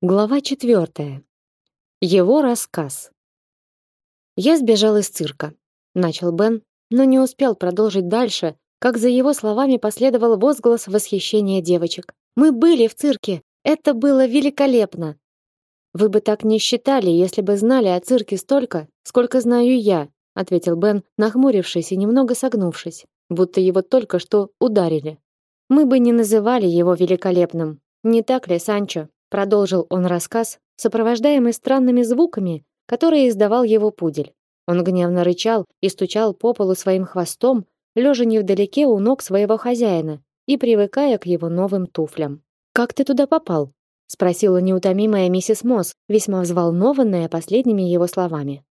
Глава четвертая. Его рассказ. Я сбежал из цирка, начал Бен, но не успел продолжить дальше, как за его словами последовал возглас восхищения девочек. Мы были в цирке. Это было великолепно. Вы бы так не считали, если бы знали о цирке столько, сколько знаю я, ответил Бен, нахмурившись и немного согнувшись, будто его только что ударили. Мы бы не называли его великолепным. Не так ли, Санчо? Продолжил он рассказ, сопровождаемый странными звуками, которые издавал его пудель. Он гневно рычал и стучал по полу своим хвостом, лежа невдалеке у ног своего хозяина и привыкая к его новым туфлям. Как ты туда попал? спросила неутомимая миссис Мосс, весьма взволнованная последними его словами.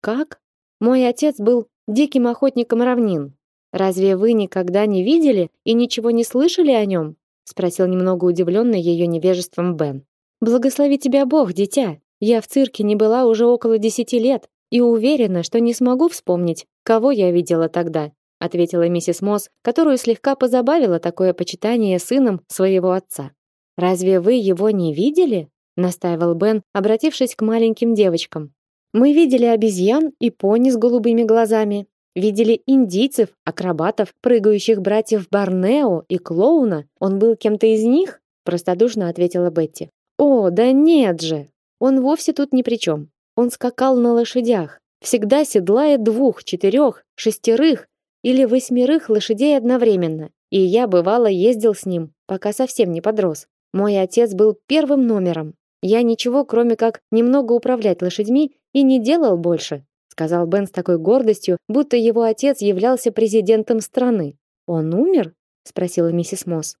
Как? Мой отец был диким охотником равнин. Разве вы никогда не видели и ничего не слышали о нем? Спросил немного удивленный ее невежеством Бен. Благослови тебя Бог, дитя. Я в цирке не была уже около десяти лет и уверена, что не смогу вспомнить, кого я видела тогда, ответила миссис Мосс, которую слегка позабавило такое почитание сыном своего отца. Разве вы его не видели? настаивал Бен, обратившись к маленьким девочкам. Мы видели обезьян и пони с голубыми глазами, Видели индийцев, акробатов, прыгающих братьев Барнео и клоуна? Он был кем-то из них? Простодушно ответила Бетти. О, да нет же. Он вовсе тут ни при чем. Он скакал на лошадях, всегда седлая двух, четырех, шестерых или восьмерых лошадей одновременно. И я бывало ездил с ним, пока совсем не подрос. Мой отец был первым номером. Я ничего, кроме как немного управлять лошадьми, и не делал больше сказал Бен с такой гордостью, будто его отец являлся президентом страны. Он умер? спросила миссис Мосс.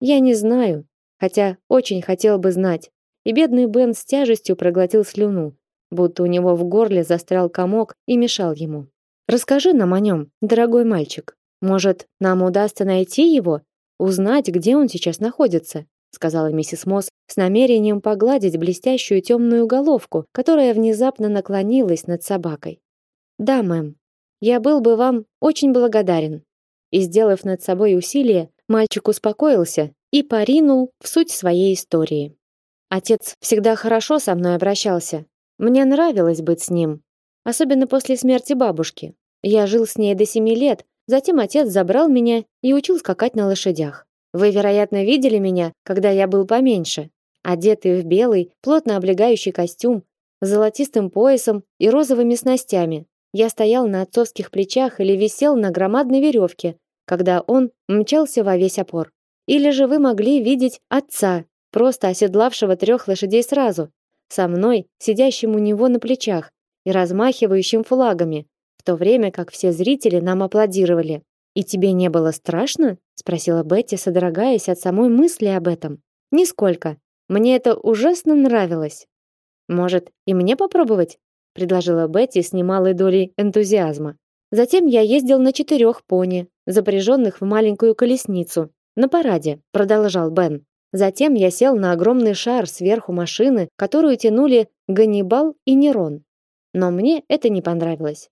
Я не знаю, хотя очень хотел бы знать. И бедный Бен с тяжестью проглотил слюну, будто у него в горле застрял комок и мешал ему. Расскажи нам о нем, дорогой мальчик. Может, нам удастся найти его, узнать, где он сейчас находится, сказала миссис Мосс с намерением погладить блестящую темную головку, которая внезапно наклонилась над собакой. Да, мэм. Я был бы вам очень благодарен. И сделав над собой усилие, мальчик успокоился и поринул в суть своей истории. Отец всегда хорошо со мной обращался. Мне нравилось быть с ним, особенно после смерти бабушки. Я жил с ней до семи лет, затем отец забрал меня и учил скакать на лошадях. Вы, вероятно, видели меня, когда я был поменьше, одетый в белый, плотно облегающий костюм, с золотистым поясом и розовыми снастями, я стоял на отцовских плечах или висел на громадной веревке, когда он мчался во весь опор. Или же вы могли видеть отца, просто оседлавшего трех лошадей сразу, со мной, сидящим у него на плечах и размахивающим флагами, в то время как все зрители нам аплодировали. И тебе не было страшно? спросила Бетти, содрогаясь от самой мысли об этом. Нисколько. Мне это ужасно нравилось. Может, и мне попробовать? предложила Бетти с немалой долей энтузиазма. Затем я ездил на четырех пони, запряженных в маленькую колесницу, на параде, продолжал Бен. Затем я сел на огромный шар сверху машины, которую тянули Ганнибал и Нерон. Но мне это не понравилось,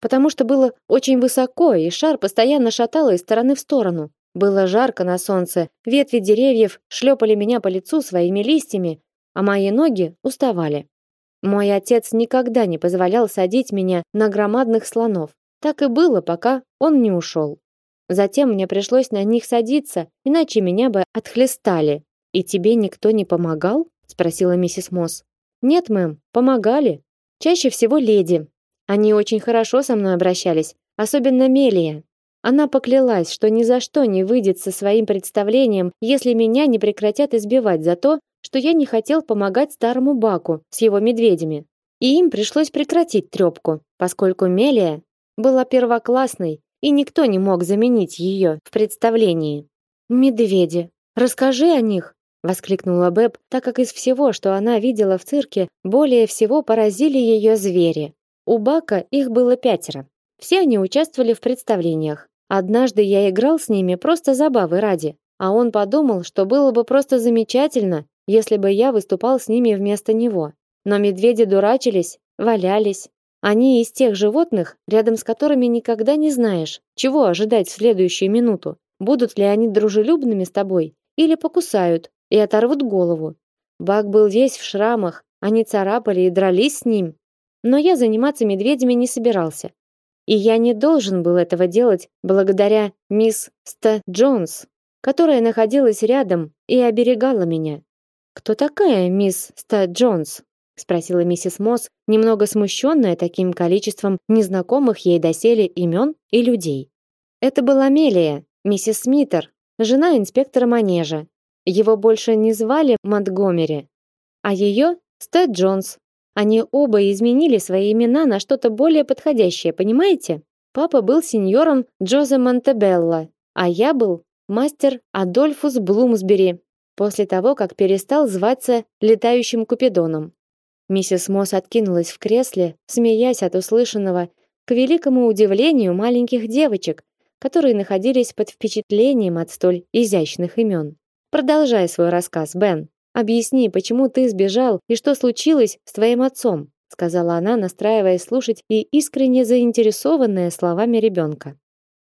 потому что было очень высоко, и шар постоянно шатало из стороны в сторону. Было жарко на солнце, ветви деревьев шлепали меня по лицу своими листьями, а мои ноги уставали. Мой отец никогда не позволял садить меня на громадных слонов. Так и было, пока он не ушел. Затем мне пришлось на них садиться, иначе меня бы отхлестали. И тебе никто не помогал? спросила миссис Мосс. Нет, мэм, помогали. Чаще всего леди. Они очень хорошо со мной обращались, особенно Мелия. Она поклялась, что ни за что не выйдет со своим представлением, если меня не прекратят избивать за то, что я не хотел помогать старому Баку с его медведями. И им пришлось прекратить трёпку, поскольку Мелия была первоклассной, и никто не мог заменить её в представлении. Медведи. Расскажи о них, воскликнула Бэб, так как из всего, что она видела в цирке, более всего поразили её звери. У Бака их было пятеро. Все они участвовали в представлениях. Однажды я играл с ними просто забавы ради, а он подумал, что было бы просто замечательно, если бы я выступал с ними вместо него. Но медведи дурачились, валялись. Они из тех животных, рядом с которыми никогда не знаешь, чего ожидать в следующую минуту. Будут ли они дружелюбными с тобой или покусают и оторвут голову. Бак был весь в шрамах, они царапали и дрались с ним. Но я заниматься медведями не собирался. И я не должен был этого делать благодаря мисс Ста Джонс, которая находилась рядом и оберегала меня. Кто такая мисс Ста Джонс? спросила миссис Мосс, немного смущенная таким количеством незнакомых ей доселе имен и людей. Это была Мелия, миссис Смитер, жена инспектора манежа. Его больше не звали Монтгомери, а ее Стэд Джонс. Они оба изменили свои имена на что-то более подходящее, понимаете? Папа был сеньором Джозе Монтебелло, а я был мастер Адольфус Блумсбери, после того, как перестал зваться летающим купидоном. Миссис Мосс откинулась в кресле, смеясь от услышанного, к великому удивлению маленьких девочек, которые находились под впечатлением от столь изящных имен. Продолжай свой рассказ, Бен. Объясни, почему ты сбежал и что случилось с твоим отцом, сказала она, настраиваясь слушать и искренне заинтересованная словами ребенка.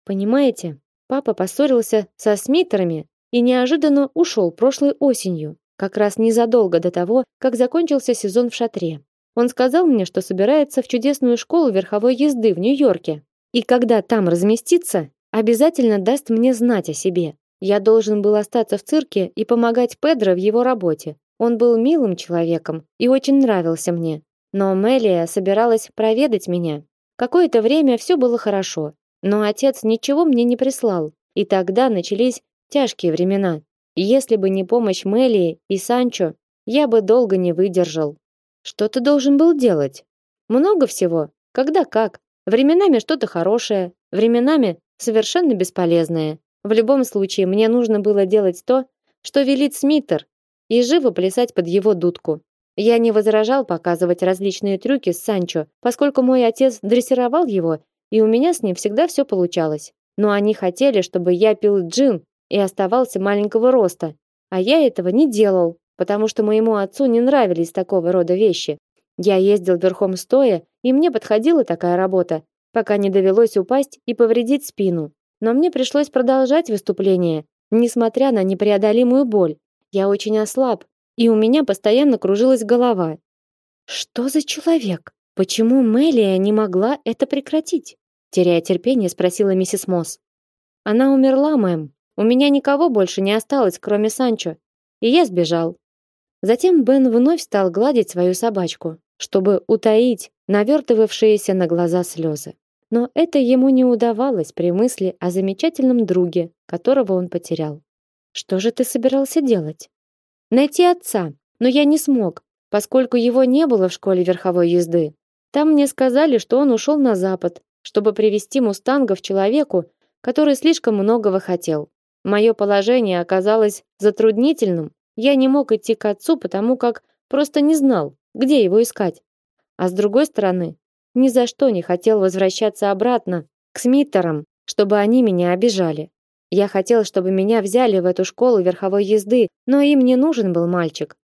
Понимаете, папа поссорился со Смитерами и неожиданно ушел прошлой осенью как раз незадолго до того, как закончился сезон в шатре. Он сказал мне, что собирается в чудесную школу верховой езды в Нью-Йорке. И когда там разместится, обязательно даст мне знать о себе. Я должен был остаться в цирке и помогать Педро в его работе. Он был милым человеком и очень нравился мне. Но Мелия собиралась проведать меня. Какое-то время все было хорошо, но отец ничего мне не прислал. И тогда начались тяжкие времена. Если бы не помощь Мелии и Санчо, я бы долго не выдержал. Что ты должен был делать? Много всего. Когда как. Временами что-то хорошее, временами совершенно бесполезное. В любом случае, мне нужно было делать то, что велит Смитер, и живо плясать под его дудку. Я не возражал показывать различные трюки с Санчо, поскольку мой отец дрессировал его, и у меня с ним всегда все получалось. Но они хотели, чтобы я пил джин и оставался маленького роста, а я этого не делал, потому что моему отцу не нравились такого рода вещи. Я ездил верхом стоя, и мне подходила такая работа, пока не довелось упасть и повредить спину. Но мне пришлось продолжать выступление, несмотря на непреодолимую боль. Я очень ослаб, и у меня постоянно кружилась голова. Что за человек? Почему Мелия не могла это прекратить? Теряя терпение, спросила миссис Мосс. Она умерла, мэм, у меня никого больше не осталось, кроме Санчо, и я сбежал. Затем Бен вновь стал гладить свою собачку, чтобы утаить навертывавшиеся на глаза слезы. Но это ему не удавалось при мысли о замечательном друге, которого он потерял. Что же ты собирался делать? Найти отца, но я не смог, поскольку его не было в школе верховой езды. Там мне сказали, что он ушел на запад, чтобы привести мустангов человеку, который слишком многого хотел. Мое положение оказалось затруднительным. Я не мог идти к отцу, потому как просто не знал, где его искать. А с другой стороны, ни за что не хотел возвращаться обратно к Смиттерам, чтобы они меня обижали. Я хотел, чтобы меня взяли в эту школу верховой езды, но им не нужен был мальчик.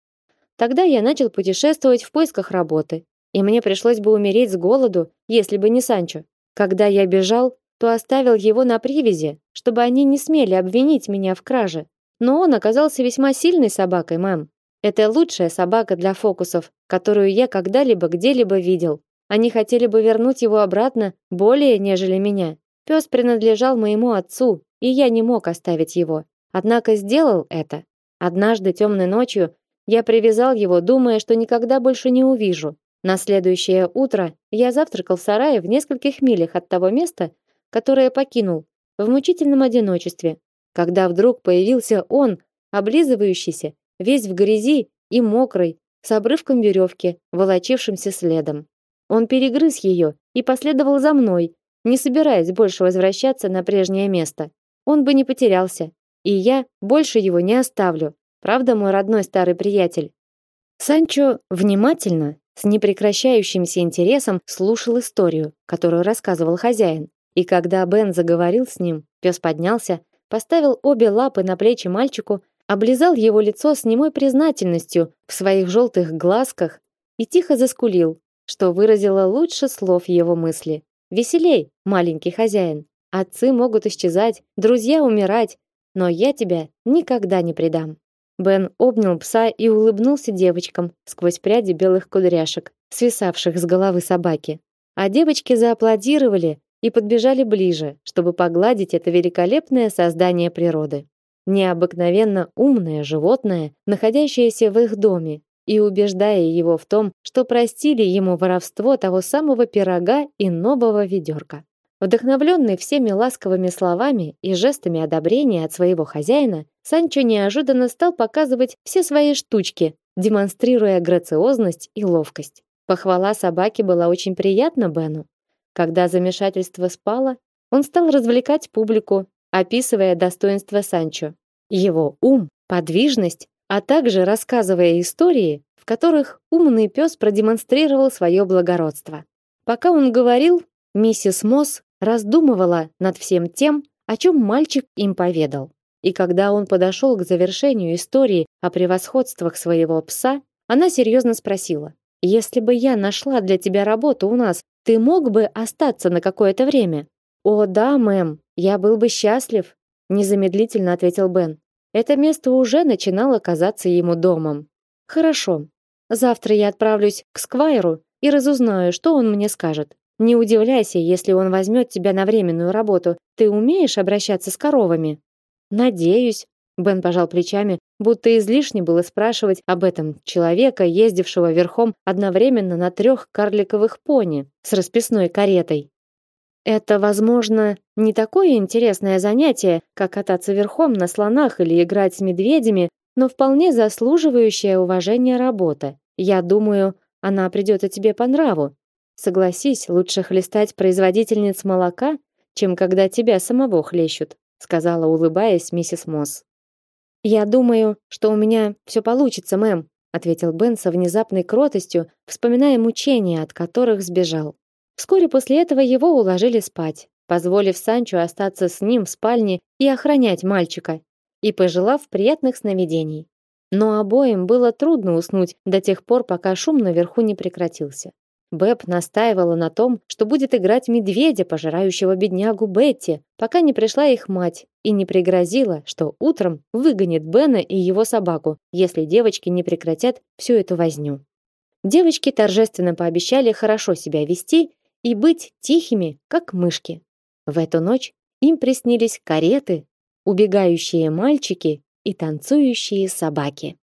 Тогда я начал путешествовать в поисках работы, и мне пришлось бы умереть с голоду, если бы не Санчо. Когда я бежал, то оставил его на привязи, чтобы они не смели обвинить меня в краже. Но он оказался весьма сильной собакой, мэм. Это лучшая собака для фокусов, которую я когда-либо где-либо видел. Они хотели бы вернуть его обратно более, нежели меня. Пес принадлежал моему отцу, и я не мог оставить его. Однако сделал это. Однажды темной ночью я привязал его, думая, что никогда больше не увижу. На следующее утро я завтракал в сарае в нескольких милях от того места, которое покинул в мучительном одиночестве, когда вдруг появился он, облизывающийся, весь в грязи и мокрый, с обрывком веревки, волочившимся следом. Он перегрыз ее и последовал за мной, не собираясь больше возвращаться на прежнее место. Он бы не потерялся, и я больше его не оставлю. Правда, мой родной старый приятель? Санчо внимательно, с непрекращающимся интересом слушал историю, которую рассказывал хозяин. И когда Бен заговорил с ним, пес поднялся, поставил обе лапы на плечи мальчику, облизал его лицо с немой признательностью в своих желтых глазках и тихо заскулил, что выразило лучше слов его мысли. «Веселей, маленький хозяин. Отцы могут исчезать, друзья умирать, но я тебя никогда не предам». Бен обнял пса и улыбнулся девочкам сквозь пряди белых кудряшек, свисавших с головы собаки. А девочки зааплодировали и подбежали ближе, чтобы погладить это великолепное создание природы. Необыкновенно умное животное, находящееся в их доме, и убеждая его в том, что простили ему воровство того самого пирога и нового ведерка. Вдохновленный всеми ласковыми словами и жестами одобрения от своего хозяина, Санчо неожиданно стал показывать все свои штучки, демонстрируя грациозность и ловкость. Похвала собаки была очень приятна Бену. Когда замешательство спало, он стал развлекать публику, описывая достоинства Санчо, его ум, подвижность, а также рассказывая истории, в которых умный пес продемонстрировал свое благородство. Пока он говорил, миссис Мосс раздумывала над всем тем, о чем мальчик им поведал. И когда он подошел к завершению истории о превосходствах своего пса, она серьезно спросила: "Если бы я нашла для тебя работу у нас, ты мог бы остаться на какое-то время?" "О, да, мэм, я был бы счастлив", незамедлительно ответил Бен. Это место уже начинало казаться ему домом. Хорошо. Завтра я отправлюсь к Сквайру и разузнаю, что он мне скажет. Не удивляйся, если он возьмет тебя на временную работу. Ты умеешь обращаться с коровами? Надеюсь. Бен пожал плечами, будто излишне было спрашивать об этом человека, ездившего верхом одновременно на трех карликовых пони с расписной каретой. Это, возможно, не такое интересное занятие, как кататься верхом на слонах или играть с медведями, но вполне заслуживающая уважения работа. Я думаю, она придёт и тебе по нраву. Согласись, лучше хлестать производительниц молока, чем когда тебя самого хлещут, сказала, улыбаясь, миссис Мосс. Я думаю, что у меня все получится, мэм, ответил Бен со внезапной кротостью, вспоминая мучения, от которых сбежал. Вскоре после этого его уложили спать, позволив Санчо остаться с ним в спальне и охранять мальчика, и пожелав приятных сновидений. Но обоим было трудно уснуть до тех пор, пока шум наверху не прекратился. Бэб настаивала на том, что будет играть медведя, пожирающего беднягу Бетти, пока не пришла их мать и не пригрозила, что утром выгонит Бена и его собаку, если девочки не прекратят всю эту возню. Девочки торжественно пообещали хорошо себя вести и быть тихими, как мышки. В эту ночь им приснились кареты, убегающие мальчики и танцующие собаки.